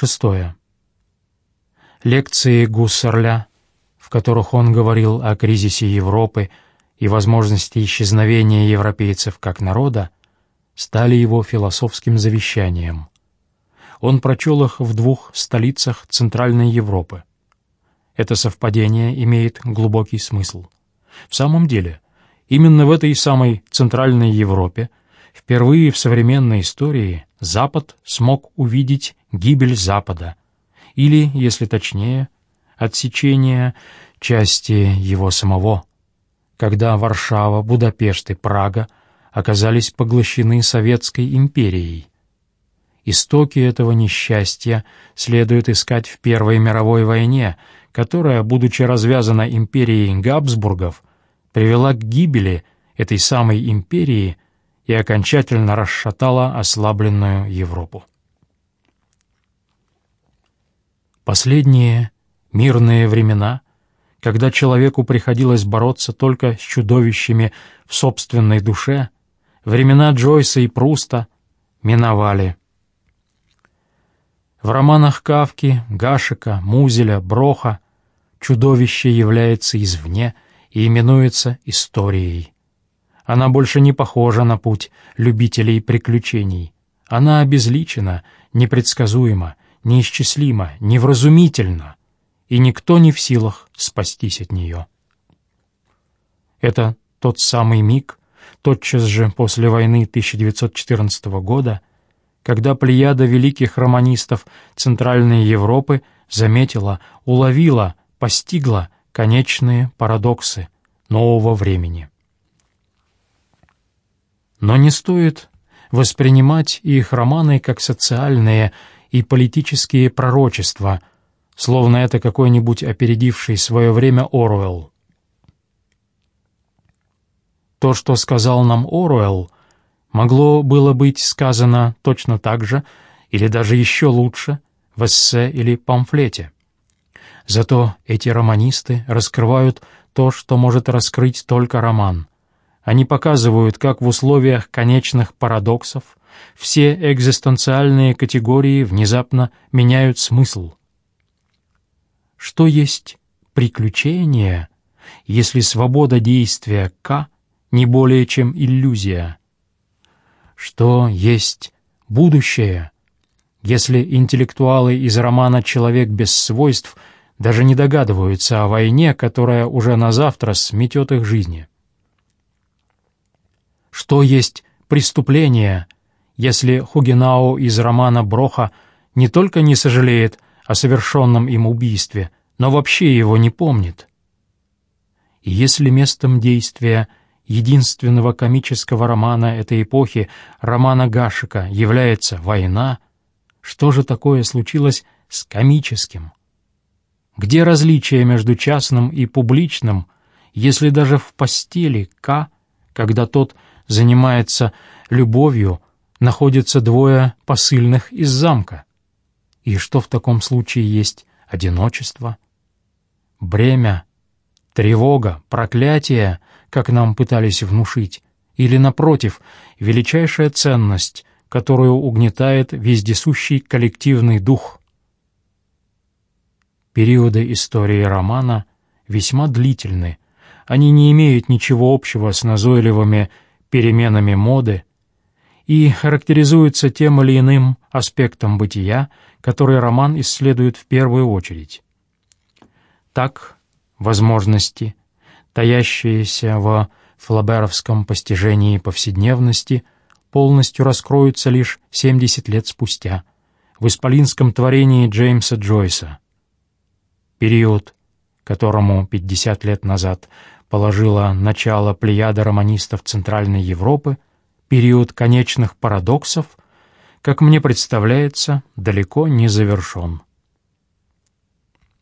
Шестое. Лекции Гуссерля, в которых он говорил о кризисе Европы и возможности исчезновения европейцев как народа, стали его философским завещанием. Он прочел их в двух столицах Центральной Европы. Это совпадение имеет глубокий смысл. В самом деле, именно в этой самой Центральной Европе впервые в современной истории Запад смог увидеть гибель Запада, или, если точнее, отсечение части его самого, когда Варшава, Будапешт и Прага оказались поглощены Советской империей. Истоки этого несчастья следует искать в Первой мировой войне, которая, будучи развязана империей Габсбургов, привела к гибели этой самой империи и окончательно расшатала ослабленную Европу. Последние мирные времена, когда человеку приходилось бороться только с чудовищами в собственной душе, времена Джойса и Пруста миновали. В романах Кавки, Гашика, Музеля, Броха чудовище является извне и именуется историей. Она больше не похожа на путь любителей приключений. Она обезличена, непредсказуема, неисчислимо, невразумительно, и никто не в силах спастись от нее. Это тот самый миг, тотчас же после войны 1914 года, когда плеяда великих романистов Центральной Европы заметила, уловила, постигла конечные парадоксы нового времени. Но не стоит воспринимать их романы как социальные и политические пророчества, словно это какой-нибудь опередивший свое время Оруэлл. То, что сказал нам Оруэлл, могло было быть сказано точно так же или даже еще лучше в эссе или памфлете. Зато эти романисты раскрывают то, что может раскрыть только роман. Они показывают, как в условиях конечных парадоксов все экзистенциальные категории внезапно меняют смысл. Что есть приключение, если свобода действия К не более чем иллюзия? Что есть будущее, если интеллектуалы из романа «Человек без свойств» даже не догадываются о войне, которая уже на завтра сметет их жизни? Что есть преступление, если Хугенау из романа Броха не только не сожалеет о совершенном им убийстве, но вообще его не помнит. И если местом действия единственного комического романа этой эпохи, романа Гашика, является война, что же такое случилось с комическим? Где различие между частным и публичным, если даже в постели К, когда тот занимается любовью, находятся двое посыльных из замка. И что в таком случае есть одиночество? Бремя, тревога, проклятие, как нам пытались внушить, или, напротив, величайшая ценность, которую угнетает вездесущий коллективный дух. Периоды истории романа весьма длительны, они не имеют ничего общего с назойливыми переменами моды, и характеризуется тем или иным аспектом бытия, который роман исследует в первую очередь. Так, возможности, таящиеся в флаберовском постижении повседневности, полностью раскроются лишь 70 лет спустя, в исполинском творении Джеймса Джойса. Период, которому 50 лет назад положила начало плеяда романистов Центральной Европы, период конечных парадоксов, как мне представляется, далеко не завершен.